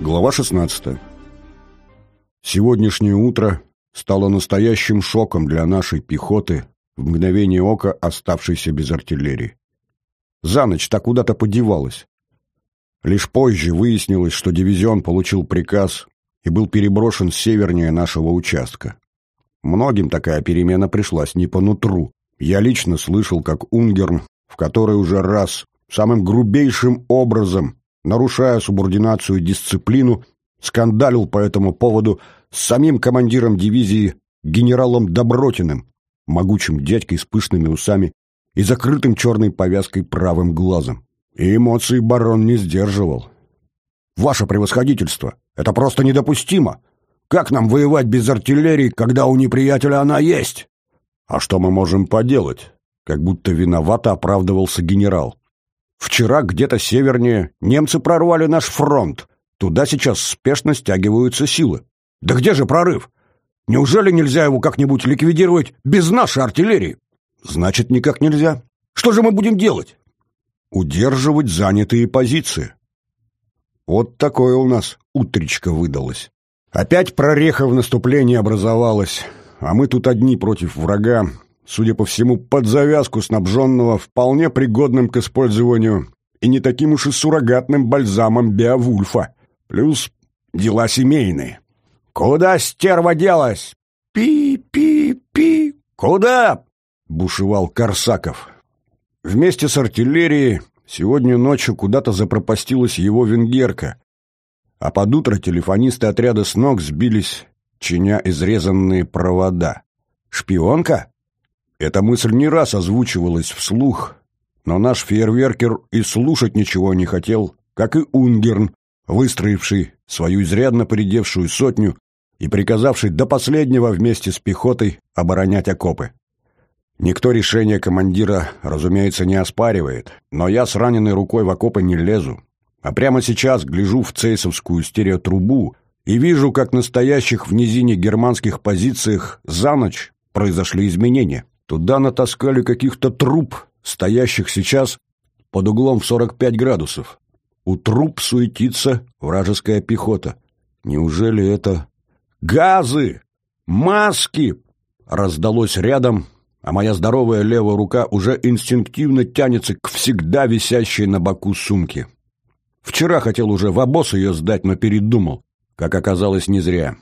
Глава 16. Сегодняшнее утро стало настоящим шоком для нашей пехоты, в мгновение ока оставшейся без артиллерии. За ночь-то куда-то подевалась. Лишь позже выяснилось, что дивизион получил приказ и был переброшен севернее нашего участка. Многим такая перемена пришлась не по нутру. Я лично слышал, как Унгерн, в который уже раз, самым грубейшим образом нарушая субординацию и дисциплину, скандалил по этому поводу с самим командиром дивизии генералом Добротиным, могучим дядькой с пышными усами и закрытым черной повязкой правым глазом. И эмоции барон не сдерживал. «Ваше превосходительство! Это просто недопустимо! Как нам воевать без артиллерии, когда у неприятеля она есть?» «А что мы можем поделать?» Как будто виновато оправдывался генерал. Вчера где-то севернее немцы прорвали наш фронт. Туда сейчас спешно стягиваются силы. Да где же прорыв? Неужели нельзя его как-нибудь ликвидировать без нашей артиллерии? Значит, никак нельзя. Что же мы будем делать? Удерживать занятые позиции. Вот такое у нас утречко выдалось. Опять прореха в наступлении образовалась, а мы тут одни против врага, судя по всему, под завязку снабженного вполне пригодным к использованию и не таким уж и суррогатным бальзамом Беовульфа. Плюс дела семейные. «Куда стерва делась? Пи-пи-пи! Куда?» — бушевал Корсаков. Вместе с артиллерией сегодня ночью куда-то запропастилась его венгерка, а под утро телефонисты отряда с ног сбились, чиня изрезанные провода. «Шпионка?» Эта мысль не раз озвучивалась вслух, но наш фейерверкер и слушать ничего не хотел, как и Унгерн, выстроивший свою изрядно поредевшую сотню и приказавший до последнего вместе с пехотой оборонять окопы. Никто решение командира, разумеется, не оспаривает, но я с раненой рукой в окопы не лезу, а прямо сейчас гляжу в цейсовскую стереотрубу и вижу, как на стоящих в низине германских позициях за ночь произошли изменения. Туда натаскали каких-то труп, стоящих сейчас под углом в 45 градусов. У труп суетится вражеская пехота. Неужели это... «Газы! Маски!» раздалось рядом, а моя здоровая левая рука уже инстинктивно тянется к всегда висящей на боку сумке. Вчера хотел уже в обоз ее сдать, но передумал. Как оказалось, не зря.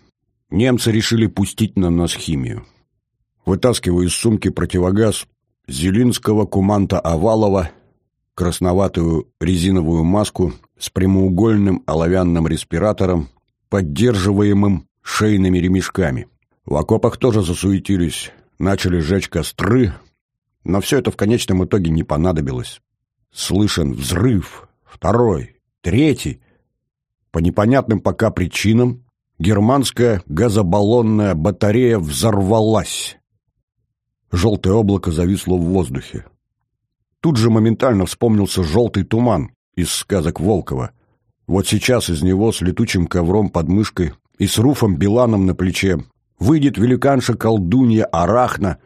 Немцы решили пустить на нас химию. Вытаскиваю из сумки противогаз Зелинского куманта Овалова, красноватую резиновую маску с прямоугольным оловянным респиратором, поддерживаемым шейными ремешками. В окопах тоже засуетились, начали жечь костры, но все это в конечном итоге не понадобилось. Слышен взрыв, второй, третий. По непонятным пока причинам германская газобаллонная батарея взорвалась. Желтое облако зависло в воздухе. Тут же моментально вспомнился желтый туман из сказок Волкова. Вот сейчас из него с летучим ковром под мышкой и с Руфом Биланом на плече выйдет великанша-колдунья Арахна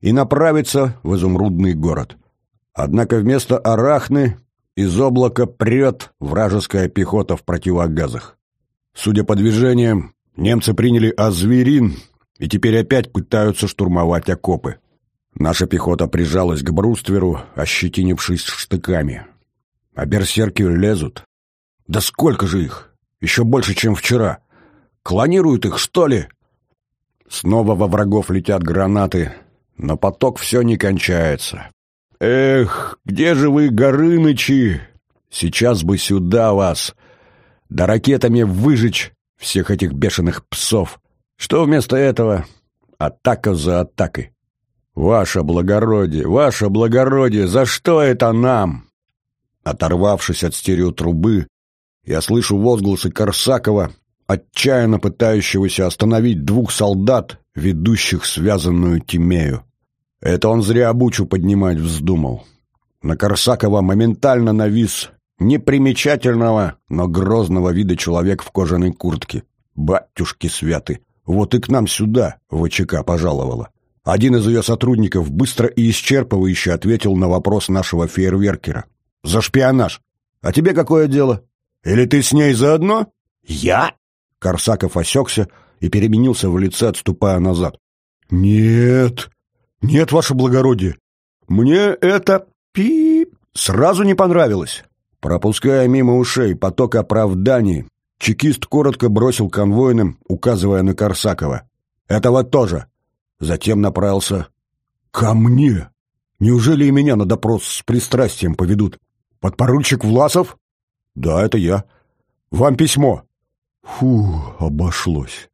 и направится в изумрудный город. Однако вместо Арахны из облака прет вражеская пехота в противогазах. Судя по движениям, немцы приняли Азверин и теперь опять пытаются штурмовать окопы. Наша пехота прижалась к брустверу, ощетинившись штыками. А берсерки лезут. Да сколько же их? Еще больше, чем вчера. Клонируют их, что ли? Снова во врагов летят гранаты, но поток все не кончается. Эх, где же вы, Горынычи? Сейчас бы сюда вас, да ракетами выжечь всех этих бешеных псов. Что вместо этого? Атака за атакой. «Ваше благородие, ваше благородие, за что это нам?» Оторвавшись от стереотрубы, я слышу возгласы Корсакова, отчаянно пытающегося остановить двух солдат, ведущих связанную Тимею. Это он зря обучу поднимать вздумал. На Корсакова моментально навис непримечательного, но грозного вида человек в кожаной куртке. Батюшки святы! Вот и к нам сюда ВЧК пожаловала. Один из ее сотрудников быстро и исчерпывающе ответил на вопрос нашего фейерверкера. «За шпионаж. А тебе какое дело? Или ты с ней заодно?» «Я?» Корсаков осекся и переменился в лице, отступая назад. «Нет, нет, ваше благородие, мне это пи сразу не понравилось». Пропуская мимо ушей поток оправданий, чекист коротко бросил конвойным, указывая на Корсакова. «Этого тоже». Затем направился «Ко мне? Неужели и меня на допрос с пристрастием поведут? Подпоручик Власов?» «Да, это я. Вам письмо». Фу, обошлось.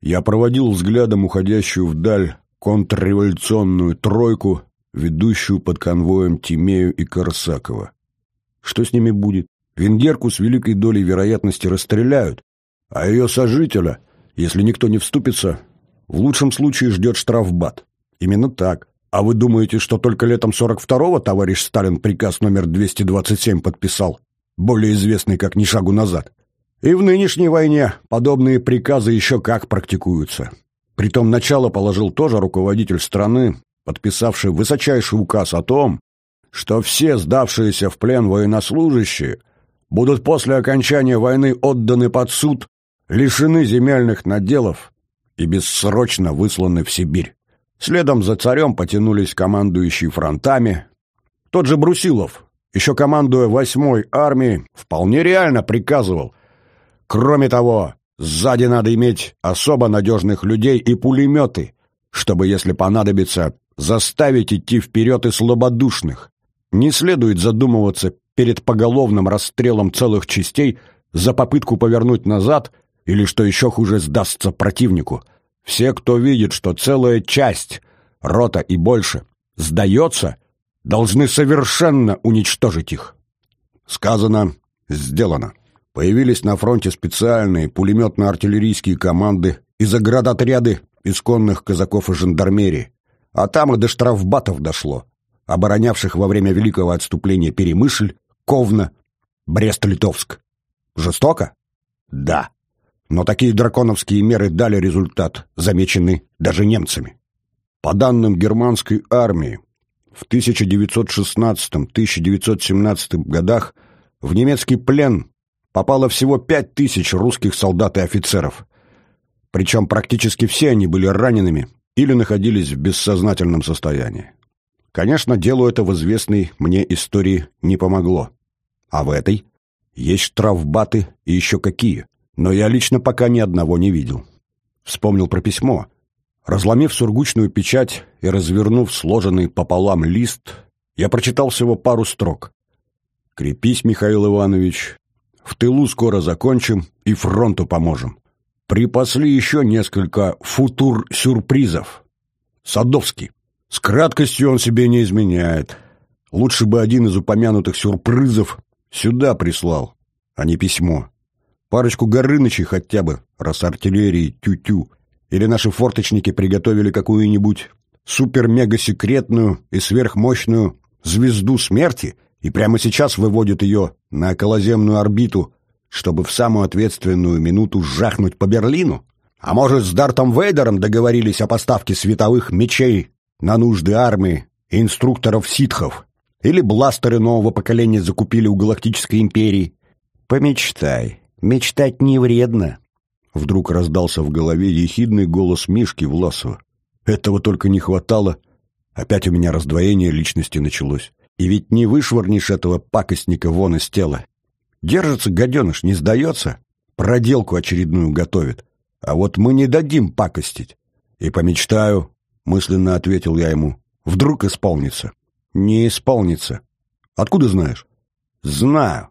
Я проводил взглядом уходящую вдаль контрреволюционную тройку, ведущую под конвоем Тимею и Корсакова. Что с ними будет? Венгерку с великой долей вероятности расстреляют, а ее сожителя, если никто не вступится, в лучшем случае ждет штрафбат. Именно так. А вы думаете, что только летом 42-го товарищ Сталин приказ номер 227 подписал, более известный как «Ни шагу назад»? И в нынешней войне подобные приказы еще как практикуются. Притом начало положил тоже руководитель страны, подписавший высочайший указ о том, что все сдавшиеся в плен военнослужащие будут после окончания войны отданы под суд, лишены земельных наделов и бессрочно высланы в Сибирь. Следом за царем потянулись командующие фронтами. Тот же Брусилов, еще командуя восьмой армией, вполне реально приказывал. Кроме того, сзади надо иметь особо надежных людей и пулеметы, чтобы, если понадобится, заставить идти вперед и слабодушных. Не следует задумываться перед поголовным расстрелом целых частей за попытку повернуть назад или, что еще хуже, сдастся противнику. Все, кто видит, что целая часть, рота и больше, сдается, должны совершенно уничтожить их. Сказано, сделано. Появились на фронте специальные пулеметно-артиллерийские команды и заградотряды исконных казаков и жандармерии. А там и до штрафбатов дошло оборонявших во время великого отступления Перемышль, Ковна, Брест-Литовск. Жестоко? Да. Но такие драконовские меры дали результат, замеченный даже немцами. По данным германской армии, в 1916-1917 годах в немецкий плен попало всего 5000 русских солдат и офицеров. Причем практически все они были ранеными или находились в бессознательном состоянии. Конечно, делу это в известной мне истории не помогло. А в этой есть штрафбаты и еще какие. Но я лично пока ни одного не видел. Вспомнил про письмо. Разломив сургучную печать и развернув сложенный пополам лист, я прочитал всего пару строк. «Крепись, Михаил Иванович. В тылу скоро закончим и фронту поможем. Припасли еще несколько футур-сюрпризов. Садовский. С краткостью он себе не изменяет. Лучше бы один из упомянутых сюрпризов сюда прислал, а не письмо. Парочку Горынычей хотя бы, раз артиллерии тю-тю. Или наши форточники приготовили какую-нибудь супер-мега-секретную и сверхмощную звезду смерти и прямо сейчас выводят ее на околоземную орбиту, чтобы в самую ответственную минуту жахнуть по Берлину? А может, с Дартом Вейдером договорились о поставке световых мечей на нужды армии и инструкторов ситхов. Или бластеры нового поколения закупили у Галактической империи. Помечтай. Мечтать не вредно. Вдруг раздался в голове ехидный голос Мишки Власова. Этого только не хватало. Опять у меня раздвоение личности началось. И ведь не вышвырнешь этого пакостника вон из тела. Держится гаденыш, не сдается. Проделку очередную готовит. А вот мы не дадим пакостить. И помечтаю, — мысленно ответил я ему. «Вдруг исполнится?» «Не исполнится». «Откуда знаешь?» «Знаю.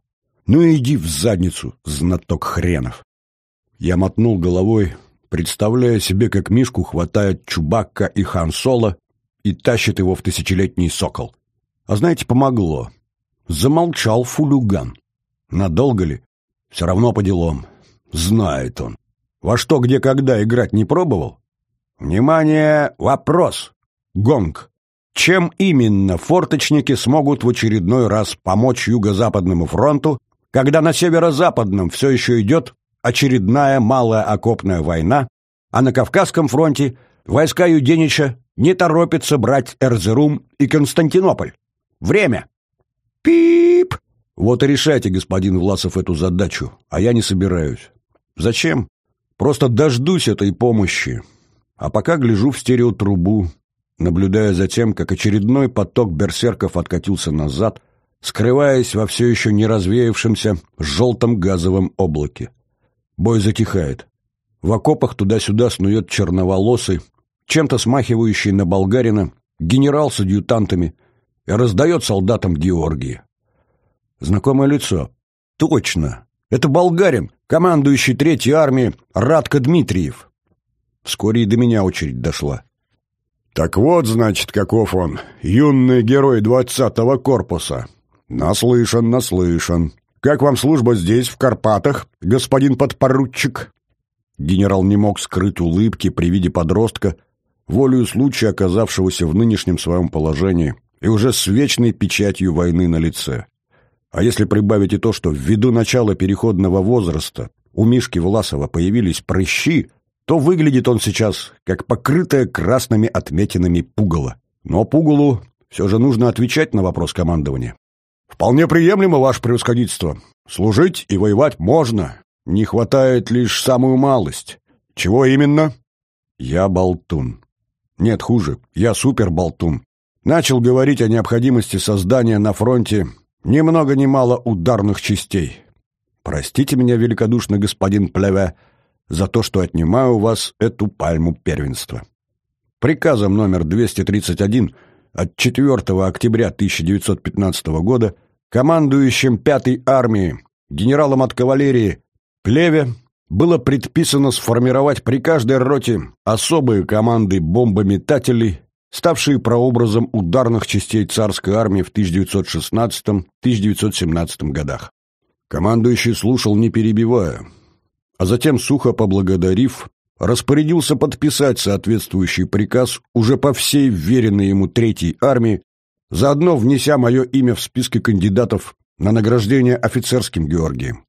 Ну иди в задницу, знаток хренов». Я мотнул головой, представляя себе, как Мишку хватает Чубакка и Хан Соло и тащит его в тысячелетний сокол. А знаете, помогло. Замолчал фулюган. Надолго ли? Все равно по делам. Знает он. Во что, где, когда играть не пробовал? Внимание, вопрос. Гонг. Чем именно форточники смогут в очередной раз помочь Юго-Западному фронту, когда на Северо-Западном все еще идет очередная малая окопная война, а на Кавказском фронте войска Юденича не торопятся брать Эрзерум и Константинополь? Время. Пип! Вот и решайте, господин Власов, эту задачу, а я не собираюсь. Зачем? Просто дождусь этой помощи. А пока гляжу в стереотрубу, наблюдая за тем, как очередной поток берсерков откатился назад, скрываясь во все еще не развеявшемся желтом газовом облаке. Бой затихает. В окопах туда-сюда снует черноволосый, чем-то смахивающий на болгарина, генерал с адъютантами, и раздает солдатам Георгии. Знакомое лицо. Точно. Это болгарин, командующий Третьей армией Радко Дмитриев. Вскоре и до меня очередь дошла. «Так вот, значит, каков он, юный герой двадцатого корпуса. Наслышан, наслышан. Как вам служба здесь, в Карпатах, господин подпоручик?» Генерал не мог скрыть улыбки при виде подростка, волею случая оказавшегося в нынешнем своем положении и уже с вечной печатью войны на лице. А если прибавить и то, что ввиду начала переходного возраста у Мишки Власова появились прыщи, то выглядит он сейчас как покрытое красными отметинами пугало. Но пугалу все же нужно отвечать на вопрос командования. «Вполне приемлемо, ваше превосходительство. Служить и воевать можно. Не хватает лишь самую малость. Чего именно?» «Я болтун. Нет, хуже. Я суперболтун. Начал говорить о необходимости создания на фронте ни много ни мало ударных частей. Простите меня, великодушно господин Плеве, за то, что отнимаю у вас эту пальму первенства. Приказом номер 231 от 4 октября 1915 года командующим 5-й армией генералом от кавалерии Плеве было предписано сформировать при каждой роте особые команды бомбометателей, ставшие прообразом ударных частей царской армии в 1916-1917 годах. Командующий слушал, не перебивая, а затем, сухо поблагодарив, распорядился подписать соответствующий приказ уже по всей вверенной ему Третьей армии, заодно внеся мое имя в списки кандидатов на награждение офицерским Георгием.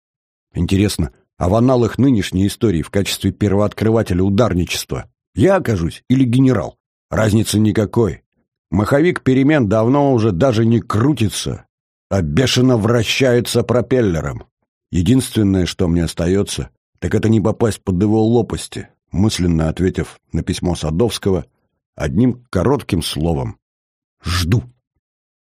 Интересно, а в аналах нынешней истории в качестве первооткрывателя ударничества я окажусь или генерал? Разницы никакой. Маховик перемен давно уже даже не крутится, а бешено вращается пропеллером. Единственное, что мне остается, так это не попасть под его лопасти, мысленно ответив на письмо Садовского одним коротким словом «Жду».